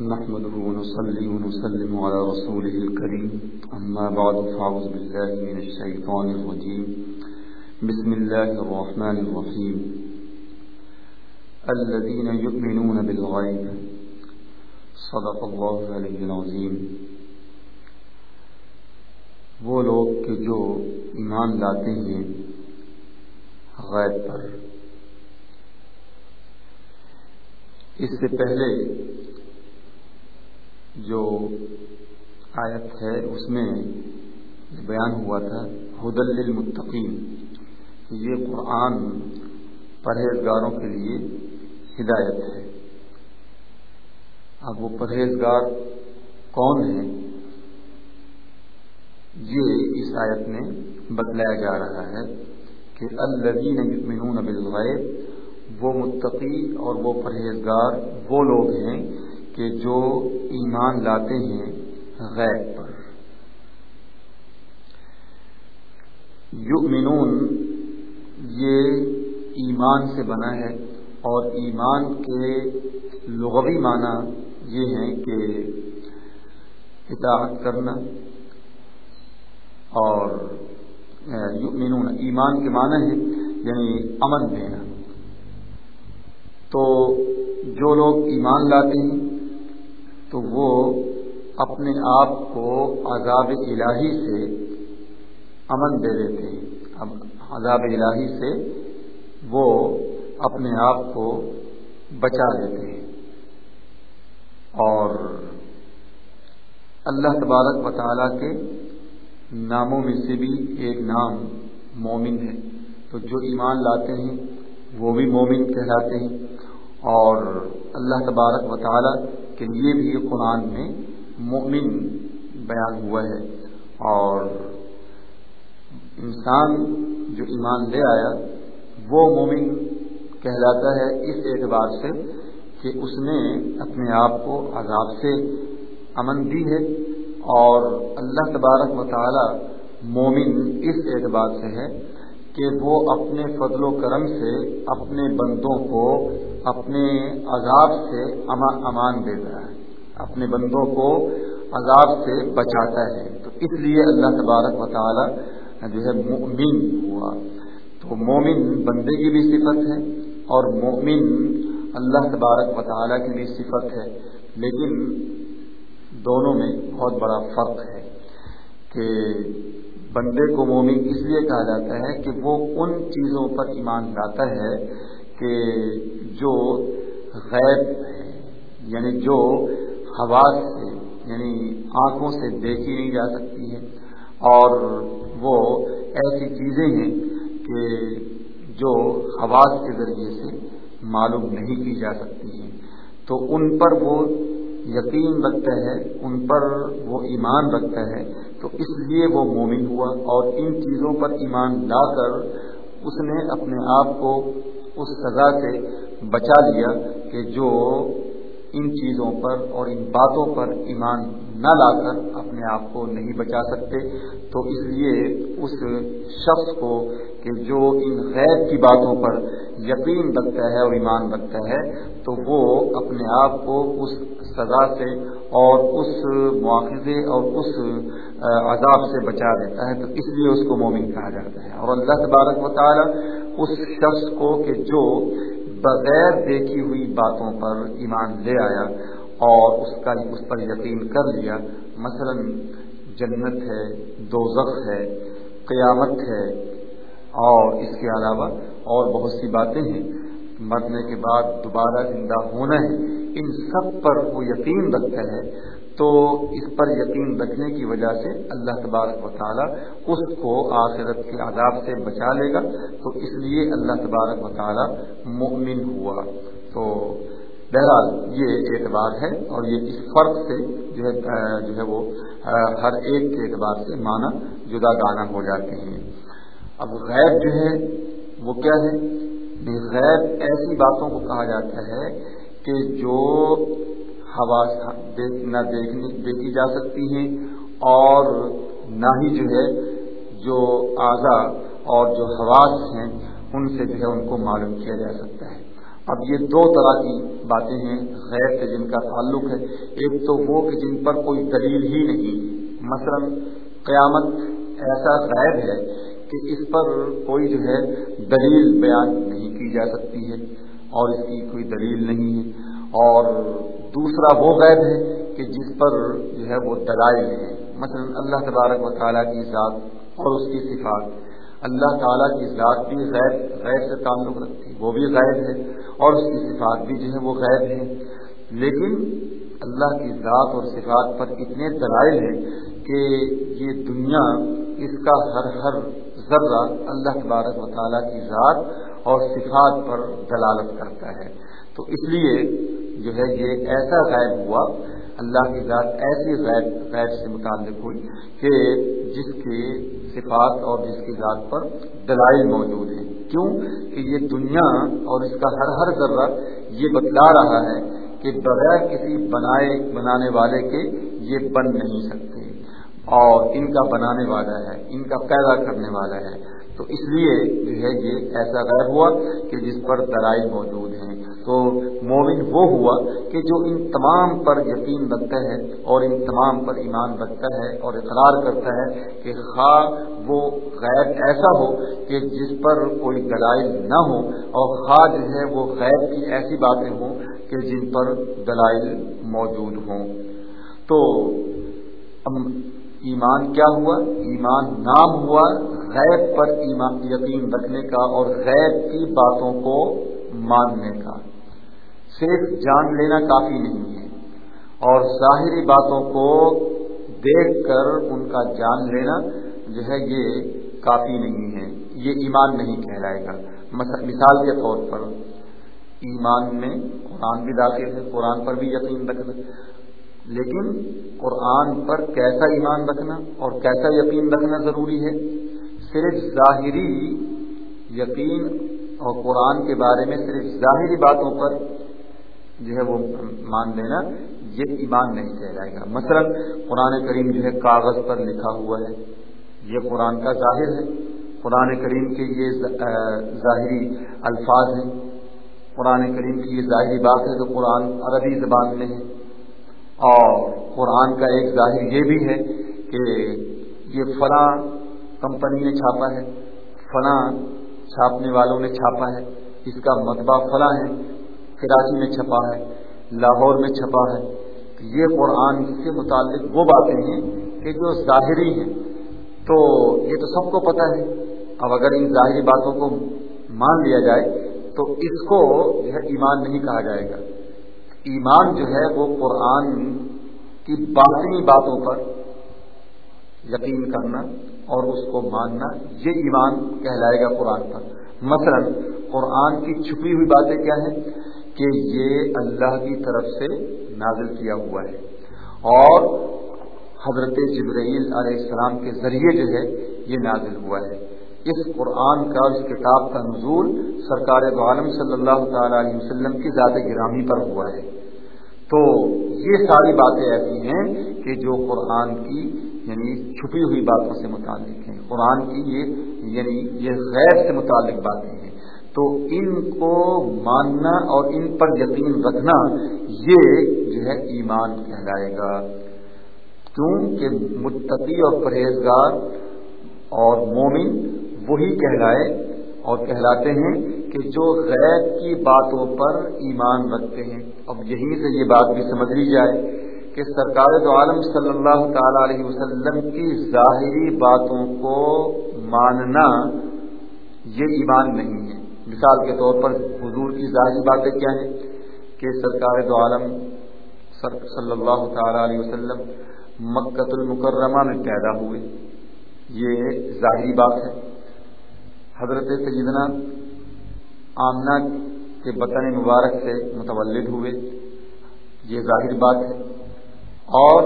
نحمده ونصلي ونسلم على رسوله الكريم. أما بعد فعوذ بالله من الشيطان الرجيم. بسم الله الرحمن الرحيم. الذين يؤمنون بالغيب. صدق الله عليه العظيم. وہ لوگ کہ جو ایمان لاتے ہیں غیب پر۔ اس سے پہلے جو آیت ہے، اس میں بیان ہوا تھا حدل للمتقین۔ کہ یہ قرآن پرہیزگاروں کے لیے ہدایت ہے۔ اب وہ پرہیزگار کون ہیں؟ یہ اس آیت میں بتلایا جا رہا ہے کہ الذین یؤمنون بالغیب، وہ متقی اور وہ پرہیزگار وہ لوگ ہیں کہ جو ایمان لاتے ہیں غیب پر۔ یؤمنون، یہ ایمان سے بنا ہے اور ایمان کے لغوی معنی یہ ہے کہ اطاعت کرنا اور یؤمنون، ایمان کے معنی ہے یعنی امن دینا۔ تو جو لوگ ایمان لاتے ہیں تو وہ اپنے آپ کو عذاب الہی سے امن دے دیتے ہیں۔ اب عذاب الہی سے وہ اپنے آپ کو بچا لیتے ہیں۔ اور اللہ تبارک و تعالیٰ کے ناموں میں سے بھی ایک نام مومن ہے۔ تو جو ایمان لاتے ہیں، وہ بھی مومن کہلاتے ہیں۔ اور اللہ تبارک و تعالیٰ کے لیے بھی قرآن میں مومن بیان ہوا ہے اور انسان جو ایمان لے آیا، وہ مومن کہلاتا ہے اس اعتبار سے کہ اس نے اپنے آپ کو عذاب سے امن دی ہے اور اللہ تبارک و تعالی مومن اس اعتبار سے ہے کہ وہ اپنے فضل و کرم سے اپنے بندوں کو اپنے عذاب سے امان دیتا ہے، اپنے بندوں کو عذاب سے بچاتا ہے۔ تو اس لیے اللہ تبارک و تعالی جو ہے مومن ہوا۔ تو مومن بندے کی بھی صفت ہے اور مومن اللہ تبارک و تعالی کی بھی صفت ہے۔ لیکن دونوں میں بہت بڑا فرق ہے کہ بندے کو مومن اس لیے کہا جاتا ہے کہ وہ ان چیزوں پر ایمان لاتا ہے کہ جو غیب ہے یعنی جو حواس سے یعنی آنکھوں سے دیکھی نہیں جا سکتی ہے اور وہ ایسی چیزیں ہیں کہ جو حواس کے ذریعے سے معلوم نہیں کی جا سکتی ہیں۔ تو ان پر وہ یقین رکھتا ہے، ان پر وہ ایمان رکھتا ہے۔ تو اس لیے وہ مومن ہوا اور ان چیزوں پر ایمان لا کر اس نے اپنے آپ کو اس سزا سے بچا لیا کہ جو ان چیزوں پر اور ان باتوں پر ایمان نہ لا کر اپنے آپ کو نہیں بچا سکتے۔ تو اس لیے اس شخص کو کہ جو ان غیر کی باتوں پر یقین رکھتا ہے اور ایمان رکھتا ہے، تو وہ اپنے آپ کو اس سزا سے اور اس مواخذے اور اس عذاب سے بچا دیتا ہے۔ تو اس لیے اس کو مومن کہا جاتا ہے۔ اور اللہ تبارک و تعالی اس شخص کو کہ جو بغیر دیکھی ہوئی باتوں پر ایمان لے آیا اور اس کا اس پر یقین کر لیا، مثلا جنت ہے، دوزخ ہے، قیامت ہے اور اس کے علاوہ اور بہت سی باتیں ہیں۔ مرنے کے بعد دوبارہ زندہ ہونا ہے، ان سب پر وہ یقین رکھتا ہے تو اس پر یقین رکھنے کی وجہ سے اللہ تبارک و تعالیٰ اس کو آخرت کے عذاب سے بچا لے گا۔ تو اس لیے اللہ تبارک و تعالیٰ مؤمن ہوا۔ تو بہرحال یہ اعتبار ہے اور یہ اس فرق سے جو ہے جو ہے وہ ہر ایک کے اعتبار سے معنی جدا گانا ہو جاتے ہیں۔ اب غیر جو ہے وہ کیا ہے؟ غیر ایسی باتوں کو کہا جاتا ہے کہ جو ہوا نہ دیکھنی دیکھی جا سکتی ہیں اور نہ ہی جو ہے جو اعضا اور جو حواس ہیں، ان سے جو ہے ان کو معلوم کیا جا سکتا ہے۔ اب یہ دو طرح کی باتیں ہیں، غیر سے جن کا تعلق ہے۔ ایک تو وہ کہ جن پر کوئی دلیل ہی نہیں۔ مثلا قیامت ایسا غائب ہے کہ اس پر کوئی جو ہے دلیل بیان نہیں کی جا سکتی ہے اور اس کی کوئی دلیل نہیں ہے۔ اور دوسرا وہ غیب ہے کہ جس پر جو ہے وہ دلائل ہیں۔ مثلا اللہ تبارک و تعالیٰ کی ذات اور اس کی صفات۔ اللہ تعالیٰ کی ذات بھی غیر غیر سے تعلق رکھتی وہ بھی غیر ہے اور اس کی صفات بھی جو ہے وہ غیر ہے لیکن اللہ کی ذات اور صفات پر اتنے دلائل ہیں کہ یہ دنیا، اس کا ہر ہر ذرہ اللہ تبارک و تعالیٰ کی ذات اور صفات پر دلالت کرتا ہے۔ تو اس لیے جو ہے یہ ایسا غائب ہوا، اللہ کی ذات ایسی غیر غیر سے متعلق ہوئی کہ جس کے صفات اور جس کی ذات پر دلائل موجود ہیں۔ کیوں؟ کہ یہ دنیا اور اس کا ہر ہر ذرہ یہ بتلا رہا ہے کہ بغیر کسی بنائے، بنانے والے کے یہ بن نہیں سکتے۔ اور ان کا بنانے والا ہے، ان کا پیدا کرنے والا ہے۔ تو اس لیے جو ہے یہ ایسا غیر ہوا کہ جس پر دلائل موجود ہیں۔ مومن وہ ہوا کہ جو ان تمام پر یقین رکھتا ہے اور ان تمام پر ایمان رکھتا ہے اور اقرار کرتا ہے کہ خواہ وہ غیر ایسا ہو کہ جس پر کوئی دلائل نہ ہو اور خواہ جو ہے وہ غیر کی ایسی باتیں ہوں کہ جن پر دلائل موجود ہوں۔ تو ایمان کیا ہوا؟ ایمان نام ہوا غیر پر ایمان یقین رکھنے کا اور غیر کی باتوں کو ماننے کا۔ صرف جان لینا کافی نہیں ہے۔ اور ظاہری باتوں کو دیکھ کر ان کا جان لینا جو ہے یہ کافی نہیں ہے۔ یہ ایمان نہیں کہلائے گا۔ مثال کے طور پر ایمان میں قرآن بھی داخل ہے، قرآن پر بھی یقین رکھنا۔ لیکن قرآن پر کیسا ایمان رکھنا اور کیسا یقین رکھنا ضروری ہے؟ صرف ظاہری یقین اور قرآن کے بارے میں صرف ظاہری باتوں پر جو ہے وہ مان لینا یہ ایمان نہیں کہلائے گا۔ مثلا قرآن کریم جو ہے کاغذ پر لکھا ہوا ہے، یہ قرآن کا ظاہر ہے۔ قرآن کریم کے یہ ظاہری الفاظ ہیں۔ قرآن کریم کی یہ ظاہری بات ہے تو قرآن عربی زبان میں ہے۔ اور قرآن کا ایک ظاہر یہ بھی ہے کہ یہ فلاں کمپنی نے چھاپا ہے، فلاں چھاپنے والوں نے چھاپا ہے۔ اس کا مطبع فلاں ہے۔ کراچی میں چھپا ہے، لاہور میں چھپا ہے۔ یہ قرآن سے متعلق وہ باتیں ہیں کہ جو ظاہری ہیں۔ تو یہ تو سب کو پتہ ہے۔ اب اگر ان ظاہری باتوں کو مان لیا جائے تو اس کو جو ہے ایمان نہیں کہا جائے گا۔ ایمان جو ہے وہ قرآن کی باطنی باتوں پر یقین کرنا اور اس کو ماننا، یہ ایمان کہلائے گا قرآن پر۔ مثلا قرآن کی چھپی ہوئی باتیں کیا ہیں؟ کہ یہ اللہ کی طرف سے نازل کیا ہوا ہے۔ اور حضرت جبرائیل علیہ السلام کے ذریعے جو ہے یہ نازل ہوا ہے۔ اس قرآن کا، اس کتاب کا نزول سرکار عالم صلی اللہ تعالی علیہ وسلم کی ذات گرامی پر ہوا ہے۔ تو یہ ساری باتیں ایسی ہیں کہ جو قرآن کی یعنی چھپی ہوئی باتوں سے متعلق ہیں۔ قرآن کی یہ یعنی یہ غیر سے متعلق باتیں ہیں۔ تو ان کو ماننا اور ان پر یقین رکھنا یہ جو ہے ایمان کہلائے گا۔ کیونکہ متقی اور پرہیزگار اور مومن وہی کہلائے اور کہلاتے ہیں کہ جو غیر کی باتوں پر ایمان رکھتے ہیں۔ اب یہیں سے یہ بات بھی سمجھ لی جائے کہ سرکار تو عالم صلی اللہ تعالی علیہ وسلم کی ظاہری باتوں کو ماننا یہ ایمان نہیں مثال کے طور پر حضور کی ظاہری باتیں کیا ہیں کہ سرکار دو عالم صلی اللہ تعالی علیہ وسلم مکت المکرمہ میں پیدا ہوئے۔ یہ ظاہری بات ہے۔ حضرت سیدنا آمنا کے بطن مبارک سے متولد ہوئے۔ یہ ظاہر بات ہے۔ اور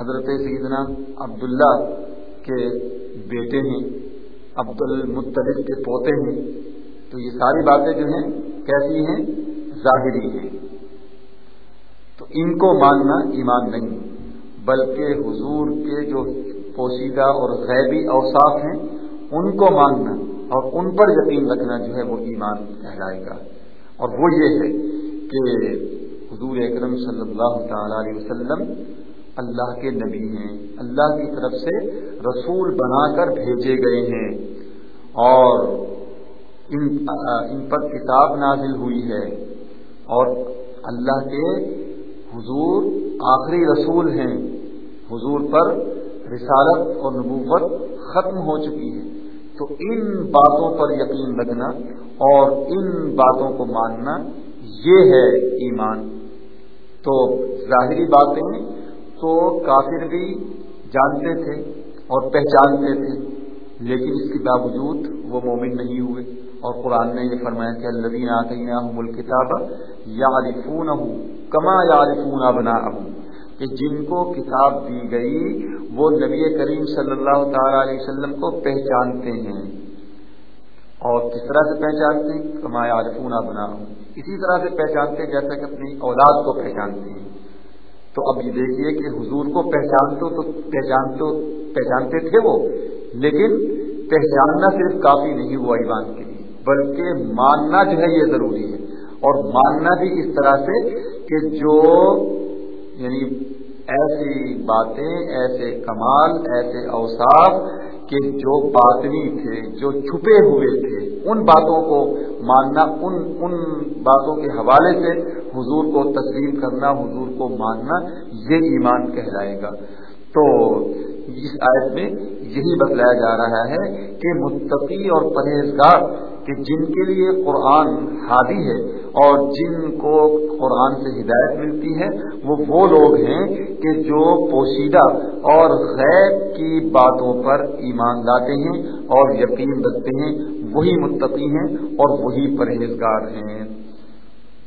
حضرت سیدنا عبداللہ کے بیٹے ہیں عبد المطلب کے پوتے ہیں۔ تو یہ ساری باتیں جو ہیں کیسی ہیں؟ ظاہری ہیں۔ تو ان کو ماننا ایمان نہیں، بلکہ حضور کے جو پوشیدہ اور غیبی اوساف ہیں، ان کو ماننا اور ان پر یقین رکھنا جو ہے وہ ایمان کہلائے گا۔ اور وہ یہ ہے کہ حضور اکرم صلی اللہ تعالی علیہ وسلم اللہ کے نبی ہیں، اللہ کی طرف سے رسول بنا کر بھیجے گئے ہیں۔ اور ان ان پر کتاب نازل ہوئی ہے اور اللہ کے حضور آخری رسول ہیں۔ حضور پر رسالت اور نبوت ختم ہو چکی ہے۔ تو ان باتوں پر یقین رکھنا اور ان باتوں کو ماننا یہ ہے ایمان۔ تو ظاہری باتیں تو کافر بھی جانتے تھے اور پہچانتے تھے۔ لیکن اس کے باوجود وہ مومن نہیں ہوئے اور قرآن نے یہ فرمایا کہ الدین آتینہ الکتاب یا عارفون کما یا عارفون بنا کہ جن کو کتاب دی گئی وہ نبی کریم صلی اللہ تعالی علیہ وسلم کو پہچانتے ہیں اور کس طرح سے پہچانتے ہیں؟ کما یا عارفون بنا اسی طرح سے پہچانتے جیسا کہ اپنی اولاد کو پہچانتے ہیں۔ تو اب یہ دیکھیے کہ حضور کو پہچانتے تو پہچانتے پہچانتے تھے وہ لیکن پہچاننا صرف کافی نہیں ہوا ایمان کے لیے، بلکہ ماننا جو ہے یہ ضروری ہے۔ اور ماننا بھی اس طرح سے کہ جو یعنی ایسی باتیں، ایسے کمال، ایسے اوصاف کہ جو باطنی تھے، جو چھپے ہوئے تھے، ان باتوں کو ماننا، ان ان باتوں کے حوالے سے حضور کو تسلیم کرنا، حضور کو ماننا، یہ ایمان کہلائے گا۔ تو اس آیت میں یہی بتلایا جا رہا ہے کہ متقی اور پرہیزگار کہ جن کے لیے قرآن ہادی ہے اور جن کو قرآن سے ہدایت ملتی ہے، وہ وہ لوگ ہیں کہ جو پوشیدہ اور غیب کی باتوں پر ایمان لاتے ہیں اور یقین رکھتے ہیں۔ وہی متقی ہیں اور وہی پرہیزگار ہیں۔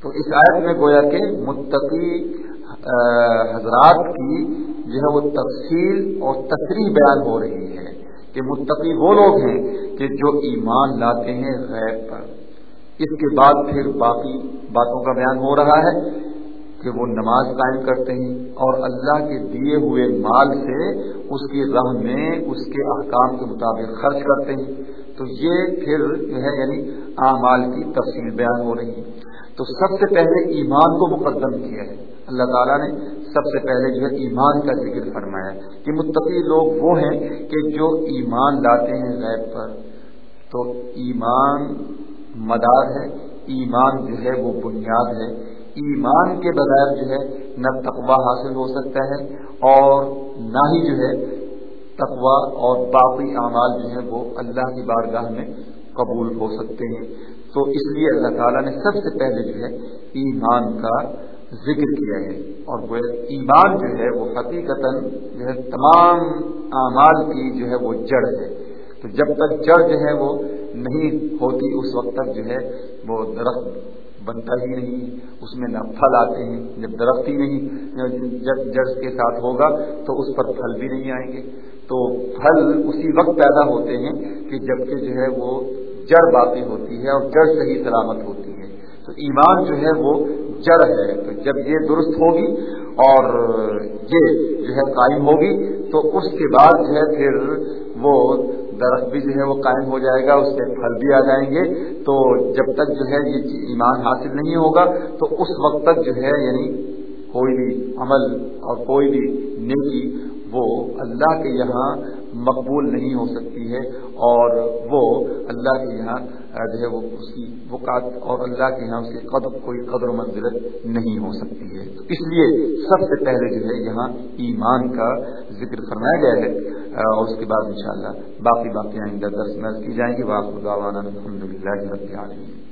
تو اس آیت میں گویا کہ متقی حضرات کی جو ہے وہ تفصیل اور تفریح بیان ہو رہی ہے کہ متقی وہ لوگ ہیں کہ جو ایمان لاتے ہیں غیب پر۔ اس کے بعد پھر باقی باتوں کا بیان ہو رہا ہے کہ وہ نماز قائم کرتے ہیں اور اللہ کے دیے ہوئے مال سے اس کی راہ میں اس کے احکام کے مطابق خرچ کرتے ہیں۔ تو یہ پھر جو ہے یعنی اعمال کی تفصیل بیان ہو رہی ہے۔ تو سب سے پہلے ایمان کو مقدم کیا ہے۔ اللہ تعالیٰ نے سب سے پہلے جو ہے ایمان کا ذکر فرمایا کہ متقی لوگ وہ ہیں کہ جو ایمان لاتے ہیں غیب پر۔ تو ایمان مدار ہے، ایمان جو ہے وہ بنیاد ہے۔ ایمان کے بغیر جو ہے نہ تقوا حاصل ہو سکتا ہے اور نہ ہی جو ہے تقوا اور باقی اعمال جو ہے وہ اللہ کی بارگاہ میں قبول ہو سکتے ہیں۔ تو اس لیے اللہ تعالیٰ نے سب سے پہلے جو ہے ایمان کا ذکر کیا ہے اور وہ ایمان جو ہے وہ حقیقت جو ہے تمام اعمال کی جو ہے وہ جڑ ہے۔ تو جب تک جڑ جو ہے وہ نہیں ہوتی، اس وقت تک جو ہے وہ درخت بنتا ہی نہیں، اس میں نہ پھل آتے ہیں جب درخت ہی نہیں۔ جب جڑ کے ساتھ ہوگا تو اس پر پھل بھی نہیں آئیں گے۔ تو پھل اسی وقت پیدا ہوتے ہیں کہ جبکہ جو ہے وہ جڑ باقی ہوتی ہے اور جڑ صحیح سلامت ہوتی ہے۔ تو ایمان جو ہے وہ جڑ ہے، تو جب یہ درست ہوگی اور یہ جو ہے قائم ہوگی، تو اس کے بعد جو ہے پھر وہ درخت بھی جو ہے وہ قائم ہو جائے گا، اس کے پھل بھی آ جائیں گے۔ تو جب تک جو ہے یہ ایمان حاصل نہیں ہوگا، تو اس وقت تک جو ہے یعنی کوئی بھی عمل اور کوئی بھی نیکی وہ اللہ کے یہاں مقبول نہیں ہو سکتی ہے اور وہ اللہ کے یہاں جو ہے وہ اس کی وقات اور اللہ کے یہاں اس کی قدر، کوئی قدر و منزلت نہیں ہو سکتی ہے۔ اس لیے سب سے پہلے جو ہے یہاں ایمان کا ذکر فرمایا گیا ہے۔ اور اس کے بعد انشاءاللہ باقی باقی آئندہ درس نظر کی جائیں گی۔ واقع الحمد للہ رب العالمین۔